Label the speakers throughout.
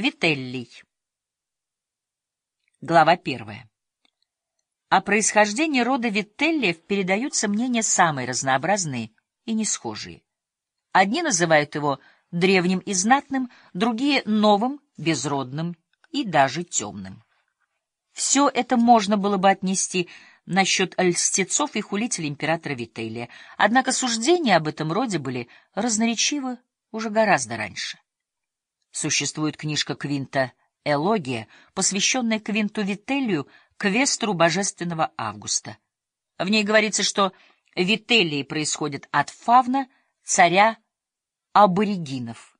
Speaker 1: Вителлий. Глава первая. О происхождении рода Вителлиев передаются мнения самые разнообразные и несхожие. Одни называют его древним и знатным, другие — новым, безродным и даже темным. Все это можно было бы отнести насчет льстецов и хулителей императора Вителия, однако суждения об этом роде были разноречивы уже гораздо раньше. Существует книжка Квинта «Элогия», посвященная Квинту Вителлию, квестру божественного Августа. В ней говорится, что Вителлии происходят от Фавна, царя аборигинов,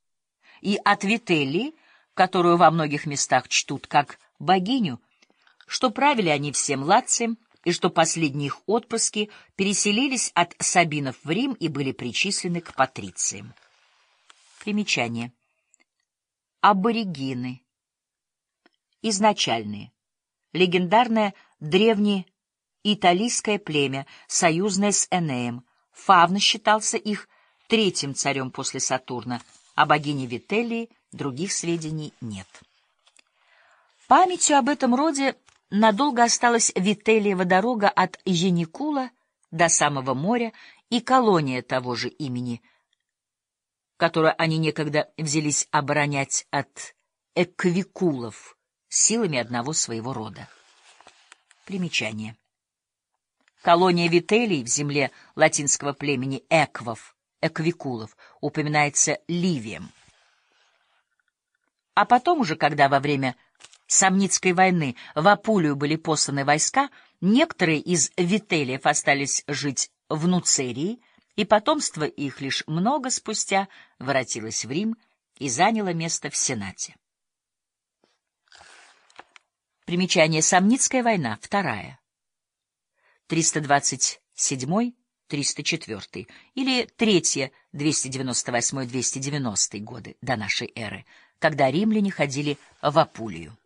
Speaker 1: и от Вителлии, которую во многих местах чтут как богиню, что правили они всем Лацием, и что последние их отпрыски переселились от Сабинов в Рим и были причислены к патрициям. Примечание. Аборигины. Изначальные. Легендарное древнее италийское племя, союзное с Энеем. Фавна считался их третьим царем после Сатурна, а богине Вителлии других сведений нет. Памятью об этом роде надолго осталась Вителиева дорога от Яникула до самого моря и колония того же имени, которую они некогда взялись оборонять от эквикулов силами одного своего рода. Примечание. Колония Вителий в земле латинского племени эквов, эквикулов, упоминается Ливием. А потом уже, когда во время Самницкой войны в Апулию были посланы войска, некоторые из вителиев остались жить в Нуцерии, и потомство их лишь много спустя воротилось в Рим и заняло место в Сенате. Примечание «Самницкая война», вторая. 327-304 или третья, 298-290 годы до нашей эры, когда римляне ходили в Апулию.